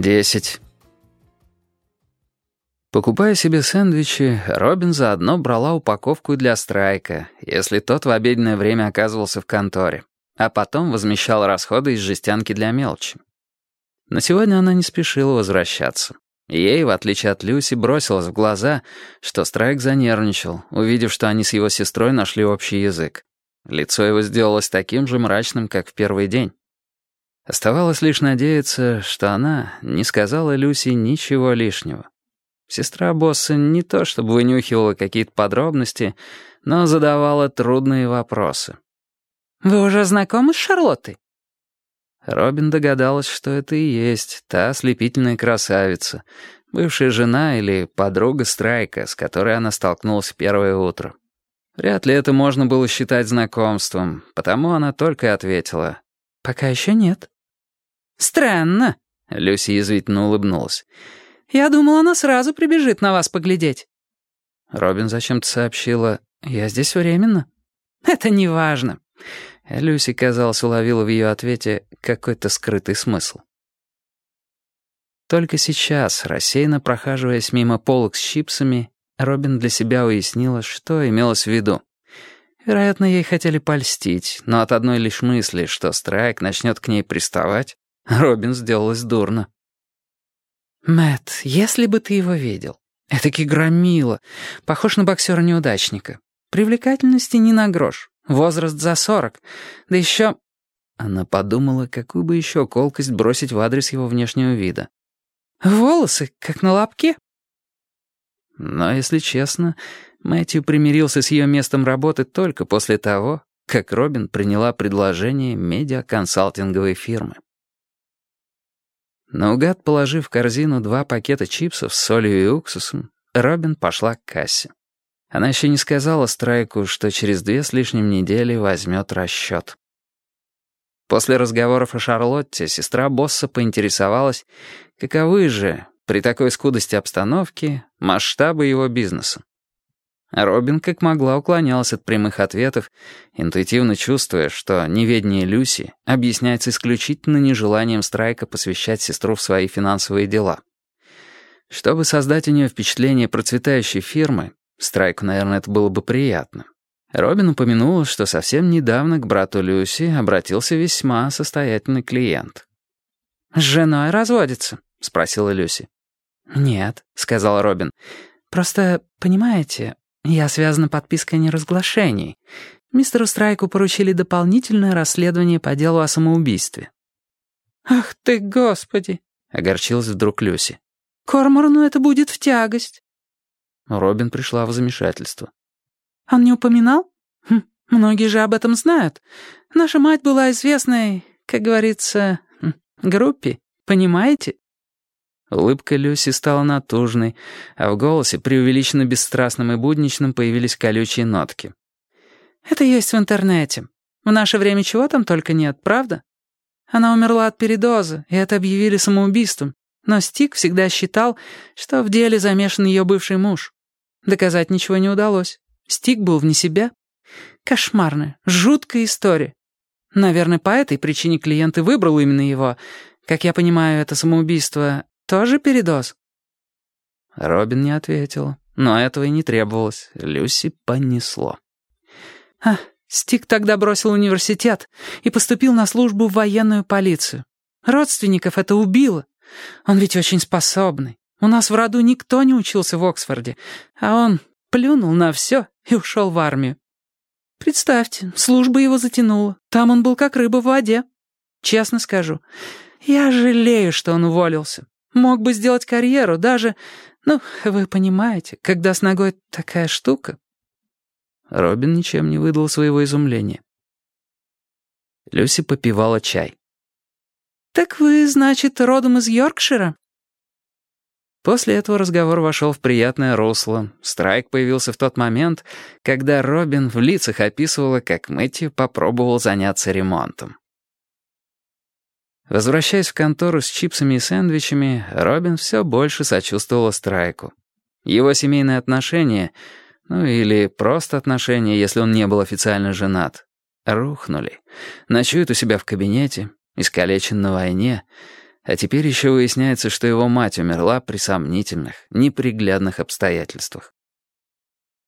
десять. Покупая себе сэндвичи, Робин заодно брала упаковку для Страйка, если тот в обеденное время оказывался в конторе, а потом возмещал расходы из жестянки для мелочи. Но сегодня она не спешила возвращаться. Ей, в отличие от Люси, бросилось в глаза, что Страйк занервничал, увидев, что они с его сестрой нашли общий язык. Лицо его сделалось таким же мрачным, как в первый день. Оставалось лишь надеяться, что она не сказала Люси ничего лишнего. Сестра босса не то чтобы вынюхивала какие-то подробности, но задавала трудные вопросы. «Вы уже знакомы с Шарлоттой?» Робин догадалась, что это и есть та ослепительная красавица, бывшая жена или подруга Страйка, с которой она столкнулась в первое утро. Вряд ли это можно было считать знакомством, потому она только ответила. «Пока еще нет». «Странно», — Люси язвительно улыбнулась. «Я думала, она сразу прибежит на вас поглядеть». Робин зачем-то сообщила, «Я здесь временно». «Это не важно. Люси, казалось, уловила в ее ответе какой-то скрытый смысл. Только сейчас, рассеянно прохаживаясь мимо полок с чипсами, Робин для себя уяснила, что имелось в виду. Вероятно, ей хотели польстить, но от одной лишь мысли, что Страйк начнет к ней приставать, Робин сделалась дурно. Мэт, если бы ты его видел. Этакий громила, похож на боксера-неудачника. Привлекательности не на грош. Возраст за сорок. Да еще...» Она подумала, какую бы еще колкость бросить в адрес его внешнего вида. «Волосы, как на лобке». Но, если честно, Мэтью примирился с ее местом работы только после того, как Робин приняла предложение медиаконсалтинговой фирмы. Наугад положив в корзину два пакета чипсов с солью и уксусом, Робин пошла к кассе. Она еще не сказала Страйку, что через две с лишним недели возьмет расчет. После разговоров о Шарлотте сестра босса поинтересовалась, каковы же, при такой скудости обстановки, масштабы его бизнеса. Робин как могла уклонялась от прямых ответов, интуитивно чувствуя, что неведение Люси объясняется исключительно нежеланием Страйка посвящать сестру в свои финансовые дела. Чтобы создать у нее впечатление процветающей фирмы, Страйку, наверное, это было бы приятно. Робин упомянул, что совсем недавно к брату Люси обратился весьма состоятельный клиент. «С женой разводится?» — спросила Люси. «Нет», — сказал Робин. «Просто, понимаете, я связана подпиской о неразглашении. Мистеру Страйку поручили дополнительное расследование по делу о самоубийстве». «Ах ты, господи!» — огорчилась вдруг Люси. «Корморану это будет в тягость». Робин пришла в замешательство. «Он не упоминал? Хм, многие же об этом знают. Наша мать была известной, как говорится, хм, группе, понимаете?» Улыбка Люси стала натужной, а в голосе, преувеличенно бесстрастным и будничным, появились колючие нотки. «Это есть в интернете. В наше время чего там только нет, правда? Она умерла от передоза, и это объявили самоубийством. Но Стик всегда считал, что в деле замешан ее бывший муж. Доказать ничего не удалось. Стик был вне себя. Кошмарная, жуткая история. Наверное, по этой причине клиент и выбрал именно его. Как я понимаю, это самоубийство тоже передоз?» Робин не ответила, но этого и не требовалось. Люси понесло. «А, Стик тогда бросил университет и поступил на службу в военную полицию. Родственников это убило. Он ведь очень способный. У нас в роду никто не учился в Оксфорде, а он плюнул на все и ушел в армию. Представьте, служба его затянула. Там он был как рыба в воде. Честно скажу, я жалею, что он уволился. Мог бы сделать карьеру даже... Ну, вы понимаете, когда с ногой такая штука. Робин ничем не выдал своего изумления. Люси попивала чай. «Так вы, значит, родом из Йоркшира?» После этого разговор вошел в приятное русло. Страйк появился в тот момент, когда Робин в лицах описывала, как Мэтью попробовал заняться ремонтом. Возвращаясь в контору с чипсами и сэндвичами, Робин все больше сочувствовала Страйку. Его семейные отношения, ну или просто отношения, если он не был официально женат, рухнули. Ночует у себя в кабинете, искалечен на войне, А теперь еще выясняется, что его мать умерла при сомнительных, неприглядных обстоятельствах.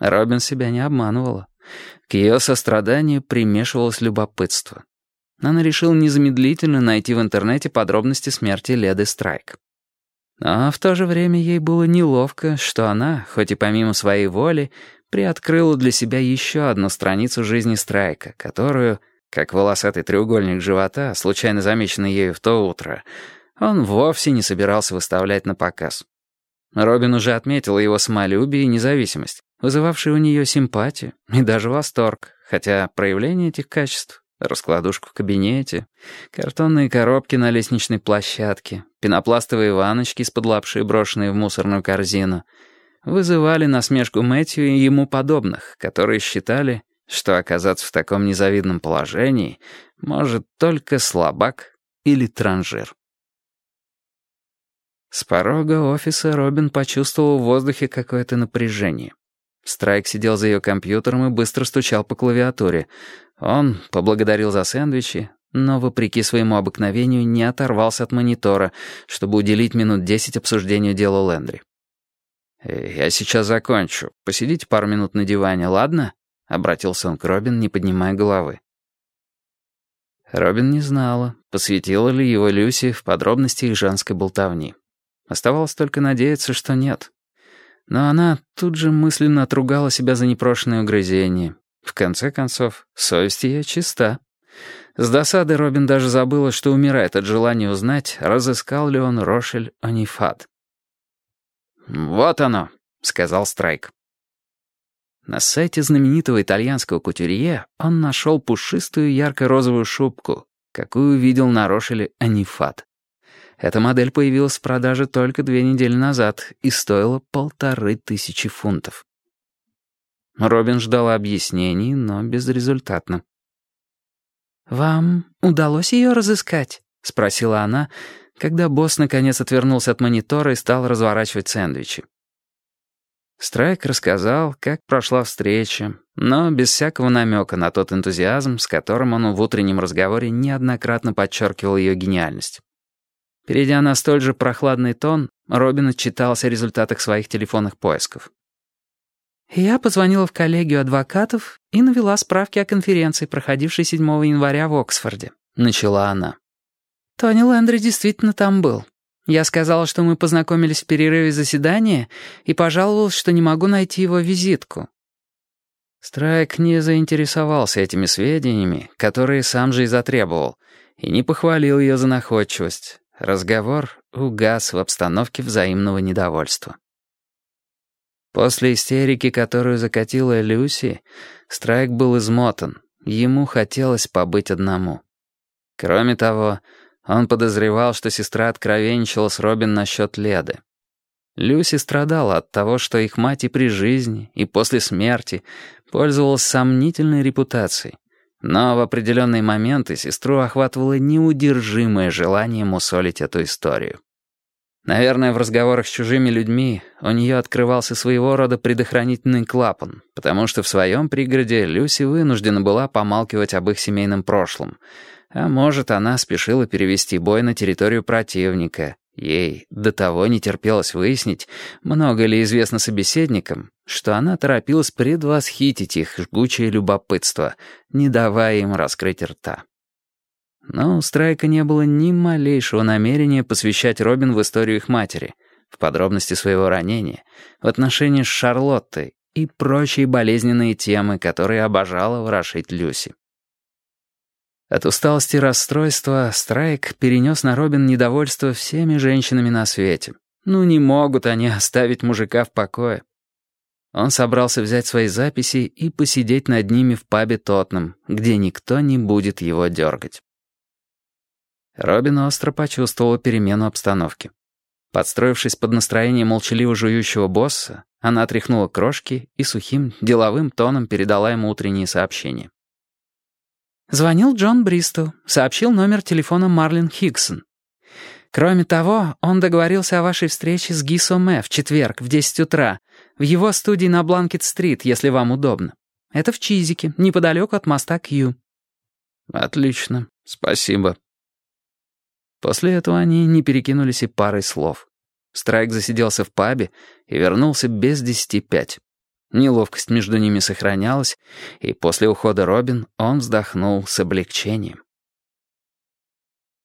Робин себя не обманывала. К ее состраданию примешивалось любопытство. Она решила незамедлительно найти в интернете подробности смерти Леды Страйк. Но в то же время ей было неловко, что она, хоть и помимо своей воли, приоткрыла для себя еще одну страницу жизни Страйка, которую, как волосатый треугольник живота, случайно замеченный ею в то утро, он вовсе не собирался выставлять на показ. Робин уже отметила его самолюбие и независимость, вызывавшие у нее симпатию и даже восторг, хотя проявление этих качеств Раскладушку в кабинете, картонные коробки на лестничной площадке, пенопластовые ваночки из-под лапши, брошенные в мусорную корзину, вызывали насмешку Мэтью и ему подобных, которые считали, что оказаться в таком незавидном положении может только слабак или транжир. С порога офиса Робин почувствовал в воздухе какое-то напряжение. Страйк сидел за ее компьютером и быстро стучал по клавиатуре. Он поблагодарил за сэндвичи, но, вопреки своему обыкновению, не оторвался от монитора, чтобы уделить минут десять обсуждению дела Лэндри. «Я сейчас закончу. Посидите пару минут на диване, ладно?» — обратился он к Робин, не поднимая головы. Робин не знала, посвятила ли его Люси в подробности их женской болтовни. Оставалось только надеяться, что нет. Но она тут же мысленно отругала себя за непрошенное угрызение. В конце концов, совесть ее чиста. С досады Робин даже забыла, что умирает от желания узнать, разыскал ли он Рошель Анифат. «Вот оно», — сказал Страйк. На сайте знаменитого итальянского кутюрье он нашел пушистую ярко-розовую шубку, какую видел на Рошеле Анифат. Эта модель появилась в продаже только две недели назад и стоила полторы тысячи фунтов. Робин ждал объяснений, но безрезультатно. «Вам удалось ее разыскать?» — спросила она, когда босс наконец отвернулся от монитора и стал разворачивать сэндвичи. Страйк рассказал, как прошла встреча, но без всякого намека на тот энтузиазм, с которым он в утреннем разговоре неоднократно подчеркивал ее гениальность. Перейдя на столь же прохладный тон, Робин отчитался о результатах своих телефонных поисков. «Я позвонила в коллегию адвокатов и навела справки о конференции, проходившей 7 января в Оксфорде», — начала она. «Тони Лэндри действительно там был. Я сказала, что мы познакомились в перерыве заседания и пожаловалась, что не могу найти его визитку. Страйк не заинтересовался этими сведениями, которые сам же и затребовал, и не похвалил ее за находчивость. Разговор угас в обстановке взаимного недовольства. После истерики, которую закатила Люси, Страйк был измотан. Ему хотелось побыть одному. Кроме того, он подозревал, что сестра откровенничала с Робин насчет Леды. Люси страдала от того, что их мать и при жизни, и после смерти пользовалась сомнительной репутацией. Но в определенные моменты сестру охватывало неудержимое желание мусолить эту историю. Наверное, в разговорах с чужими людьми у нее открывался своего рода предохранительный клапан, потому что в своем пригороде Люси вынуждена была помалкивать об их семейном прошлом. А может, она спешила перевести бой на территорию противника, Ей до того не терпелось выяснить, много ли известно собеседникам, что она торопилась предвосхитить их жгучее любопытство, не давая им раскрыть рта. Но у Страйка не было ни малейшего намерения посвящать Робин в историю их матери, в подробности своего ранения, в отношении с Шарлоттой и прочие болезненные темы, которые обожала ворошить Люси. От усталости и расстройства Страйк перенес на Робин недовольство всеми женщинами на свете. Ну не могут они оставить мужика в покое. Он собрался взять свои записи и посидеть над ними в пабе Тотнам, где никто не будет его дергать. Робин остро почувствовала перемену обстановки. Подстроившись под настроение молчаливо жующего босса, она отряхнула крошки и сухим, деловым тоном передала ему утренние сообщения. Звонил Джон Бристоу, сообщил номер телефона Марлин Хигсон. Кроме того, он договорился о вашей встрече с Гисо Мэ в четверг в 10 утра, в его студии на Бланкет-стрит, если вам удобно. Это в Чизике, неподалеку от моста Кью. Отлично, спасибо. После этого они не перекинулись и парой слов. Страйк засиделся в пабе и вернулся без десяти пять. Неловкость между ними сохранялась, и после ухода Робин он вздохнул с облегчением.